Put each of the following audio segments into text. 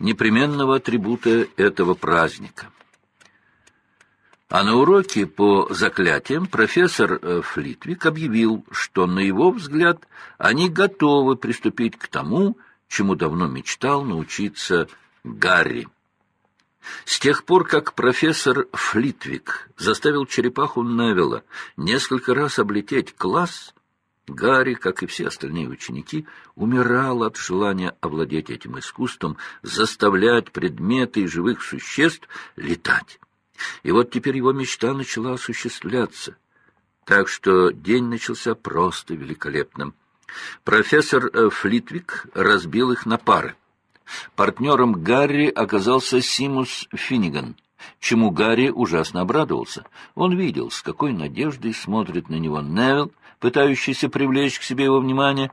непременного атрибута этого праздника. А на уроке по заклятиям профессор э, Флитвик объявил, что, на его взгляд, они готовы приступить к тому, чему давно мечтал научиться Гарри. С тех пор, как профессор Флитвик заставил черепаху Невилла несколько раз облететь класс, Гарри, как и все остальные ученики, умирал от желания овладеть этим искусством, заставлять предметы и живых существ летать. И вот теперь его мечта начала осуществляться. Так что день начался просто великолепным. Профессор э, Флитвик разбил их на пары. Партнером Гарри оказался Симус Финниган, чему Гарри ужасно обрадовался. Он видел, с какой надеждой смотрит на него Невилл, пытающийся привлечь к себе его внимание.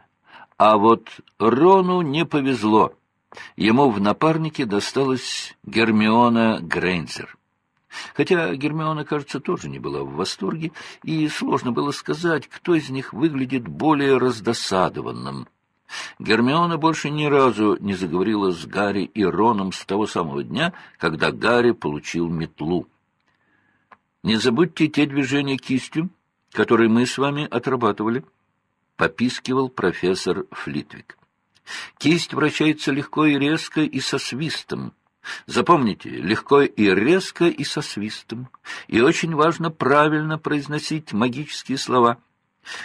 А вот Рону не повезло. Ему в напарнике досталась Гермиона Грейнзер. Хотя Гермиона, кажется, тоже не была в восторге, и сложно было сказать, кто из них выглядит более раздосадованным. Гермиона больше ни разу не заговорила с Гарри и Роном с того самого дня, когда Гарри получил метлу. «Не забудьте те движения кистью, которые мы с вами отрабатывали», — попискивал профессор Флитвик. «Кисть вращается легко и резко и со свистом». Запомните, легко и резко и со свистом. И очень важно правильно произносить магические слова.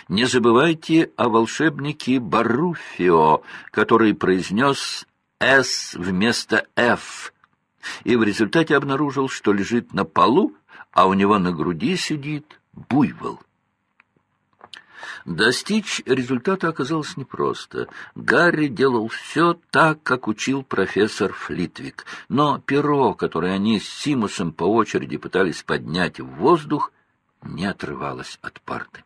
Не забывайте о волшебнике Баруфио, который произнес «С» вместо «Ф», и в результате обнаружил, что лежит на полу, а у него на груди сидит буйвол. Достичь результата оказалось непросто. Гарри делал все так, как учил профессор Флитвик. Но перо, которое они с Симусом по очереди пытались поднять в воздух, не отрывалось от парты.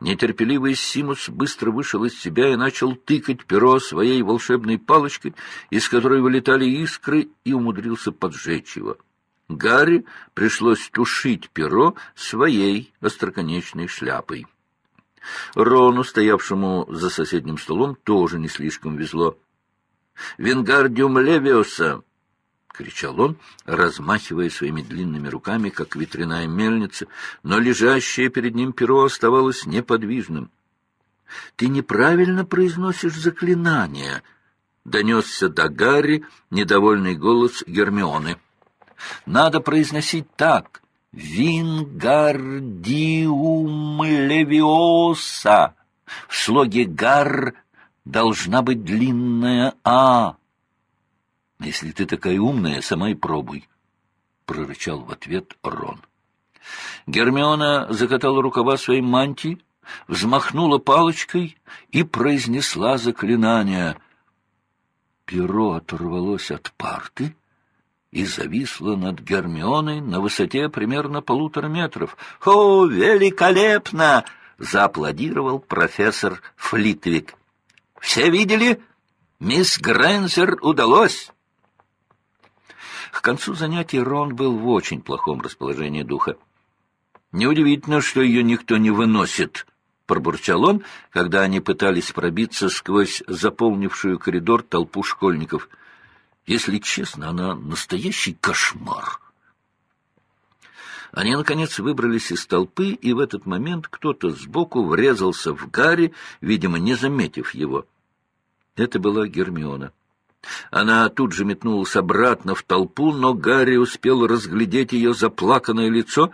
Нетерпеливый Симус быстро вышел из себя и начал тыкать перо своей волшебной палочкой, из которой вылетали искры, и умудрился поджечь его. Гарри пришлось тушить перо своей остроконечной шляпой. Рону, стоявшему за соседним столом, тоже не слишком везло. «Венгардиум левиоса!» — кричал он, размахивая своими длинными руками, как ветряная мельница, но лежащее перед ним перо оставалось неподвижным. «Ты неправильно произносишь заклинание!» — донесся до Гарри недовольный голос Гермионы. «Надо произносить так. Вингардиум левиоса. В слоге «гар» должна быть длинная «а». «Если ты такая умная, сама и пробуй», — прорычал в ответ Рон. Гермиона закатала рукава своей мантии, взмахнула палочкой и произнесла заклинание. Перо оторвалось от парты, и зависла над Гермионой на высоте примерно полутора метров. «О, великолепно!» — зааплодировал профессор Флитвик. «Все видели? Мисс Грэнзер удалось!» К концу занятий Рон был в очень плохом расположении духа. «Неудивительно, что ее никто не выносит», — пробурчал он, когда они пытались пробиться сквозь заполнившую коридор толпу школьников — если честно, она настоящий кошмар. Они, наконец, выбрались из толпы, и в этот момент кто-то сбоку врезался в Гарри, видимо, не заметив его. Это была Гермиона. Она тут же метнулась обратно в толпу, но Гарри успел разглядеть ее заплаканное лицо,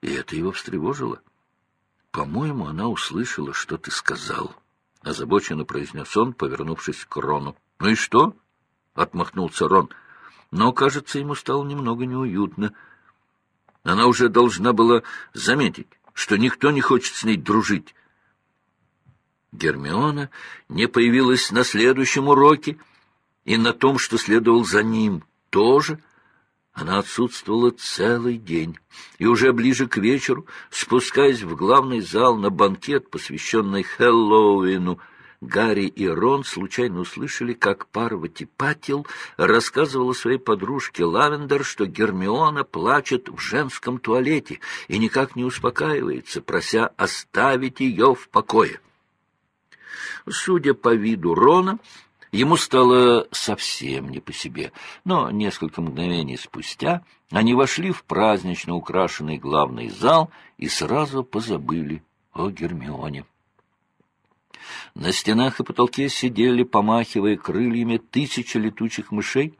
и это его встревожило. «По-моему, она услышала, что ты сказал», — озабоченно произнес он, повернувшись к Рону. «Ну и что?» отмахнулся Рон. Но, кажется, ему стало немного неуютно. Она уже должна была заметить, что никто не хочет с ней дружить. Гермиона не появилась на следующем уроке, и на том, что следовал за ним, тоже. Она отсутствовала целый день, и уже ближе к вечеру, спускаясь в главный зал на банкет, посвященный Хэллоуину, Гарри и Рон случайно услышали, как Парвати Патил рассказывала своей подружке Лавендер, что Гермиона плачет в женском туалете и никак не успокаивается, прося оставить ее в покое. Судя по виду Рона, Ему стало совсем не по себе, но несколько мгновений спустя они вошли в празднично украшенный главный зал и сразу позабыли о Гермионе. На стенах и потолке сидели, помахивая крыльями, тысячи летучих мышей,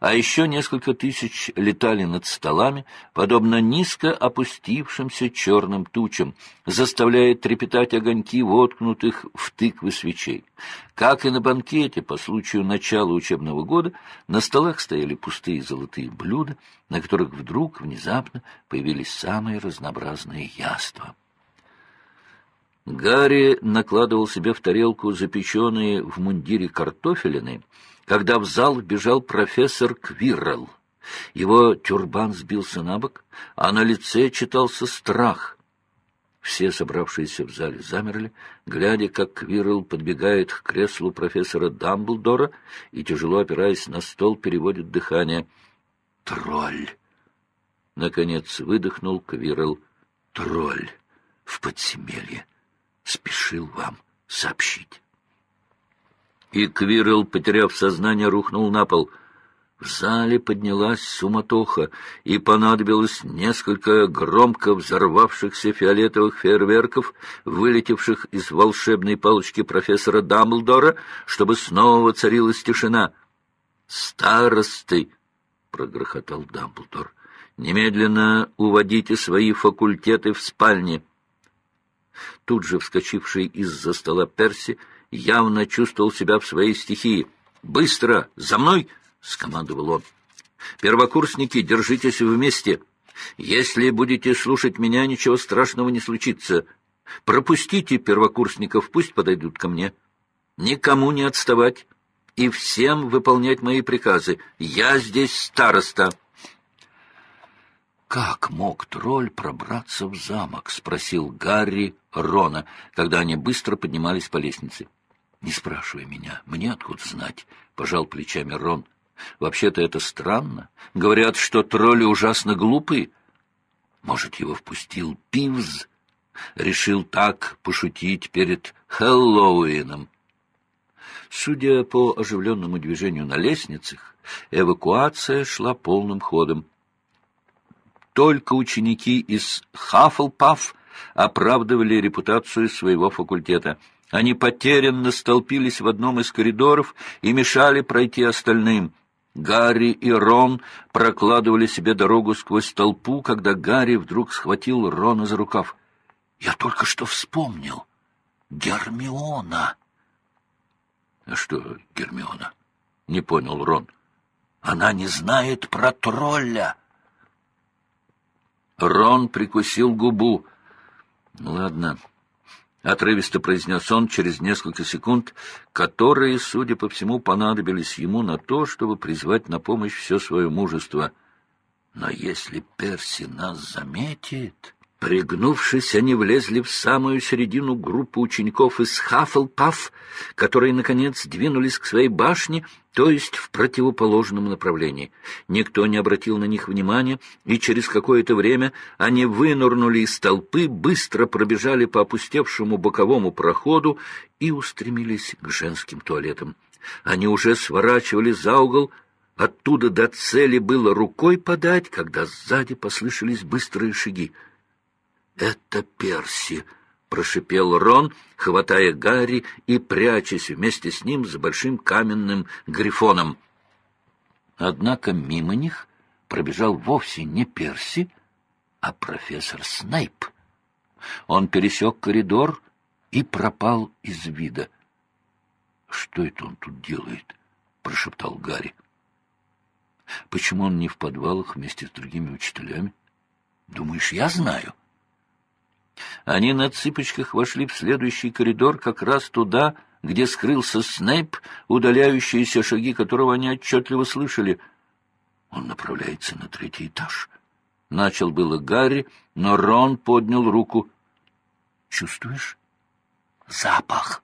а еще несколько тысяч летали над столами, подобно низко опустившимся черным тучам, заставляя трепетать огоньки, воткнутых в тыквы свечей. Как и на банкете по случаю начала учебного года, на столах стояли пустые золотые блюда, на которых вдруг внезапно появились самые разнообразные яства. Гарри накладывал себе в тарелку запеченные в мундире картофелины, когда в зал вбежал профессор Квиррелл. Его тюрбан сбился на бок, а на лице читался страх. Все собравшиеся в зале замерли, глядя, как Квиррелл подбегает к креслу профессора Дамблдора и, тяжело опираясь на стол, переводит дыхание. «Тролль!» Наконец выдохнул Квиррелл. «Тролль в подземелье!» спешил вам сообщить. И Квирл, потеряв сознание, рухнул на пол. В зале поднялась суматоха, и понадобилось несколько громко взорвавшихся фиолетовых фейерверков, вылетевших из волшебной палочки профессора Дамблдора, чтобы снова царилась тишина. «Старосты!» — прогрохотал Дамблдор. «Немедленно уводите свои факультеты в спальни». Тут же вскочивший из-за стола Перси явно чувствовал себя в своей стихии. «Быстро! За мной!» — скомандовал он. «Первокурсники, держитесь вместе. Если будете слушать меня, ничего страшного не случится. Пропустите первокурсников, пусть подойдут ко мне. Никому не отставать и всем выполнять мои приказы. Я здесь староста». «Как мог тролль пробраться в замок?» — спросил Гарри Рона, когда они быстро поднимались по лестнице. «Не спрашивай меня, мне откуда знать?» — пожал плечами Рон. «Вообще-то это странно. Говорят, что тролли ужасно глупые. Может, его впустил Пивз? Решил так пошутить перед Хэллоуином». Судя по оживленному движению на лестницах, эвакуация шла полным ходом только ученики из Хаффлпаф оправдывали репутацию своего факультета. Они потерянно столпились в одном из коридоров и мешали пройти остальным. Гарри и Рон прокладывали себе дорогу сквозь толпу, когда Гарри вдруг схватил Рона за рукав. «Я только что вспомнил. Гермиона!» «А что Гермиона?» — не понял Рон. «Она не знает про тролля!» Рон прикусил губу. «Ну, «Ладно», — отрывисто произнес он через несколько секунд, которые, судя по всему, понадобились ему на то, чтобы призвать на помощь все свое мужество. «Но если Перси нас заметит...» Пригнувшись, они влезли в самую середину группы учеников из Хаффлпаф, которые, наконец, двинулись к своей башне, то есть в противоположном направлении. Никто не обратил на них внимания, и через какое-то время они вынырнули из толпы, быстро пробежали по опустевшему боковому проходу и устремились к женским туалетам. Они уже сворачивали за угол, оттуда до цели было рукой подать, когда сзади послышались быстрые шаги — «Это Перси!» — прошипел Рон, хватая Гарри и прячась вместе с ним за большим каменным грифоном. Однако мимо них пробежал вовсе не Перси, а профессор Снайп. Он пересек коридор и пропал из вида. «Что это он тут делает?» — прошептал Гарри. «Почему он не в подвалах вместе с другими учителями? Думаешь, я знаю?» Они на цыпочках вошли в следующий коридор, как раз туда, где скрылся Снейп, удаляющиеся шаги которого они отчетливо слышали. Он направляется на третий этаж. Начал было Гарри, но Рон поднял руку. «Чувствуешь? Запах!»